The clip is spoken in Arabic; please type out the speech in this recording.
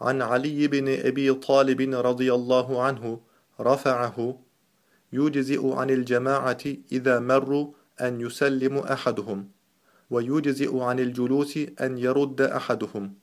عن علي بن أبي طالب رضي الله عنه رفعه يجزئ عن الجماعة إذا مروا أن يسلم أحدهم ويجزئ عن الجلوس أن يرد أحدهم.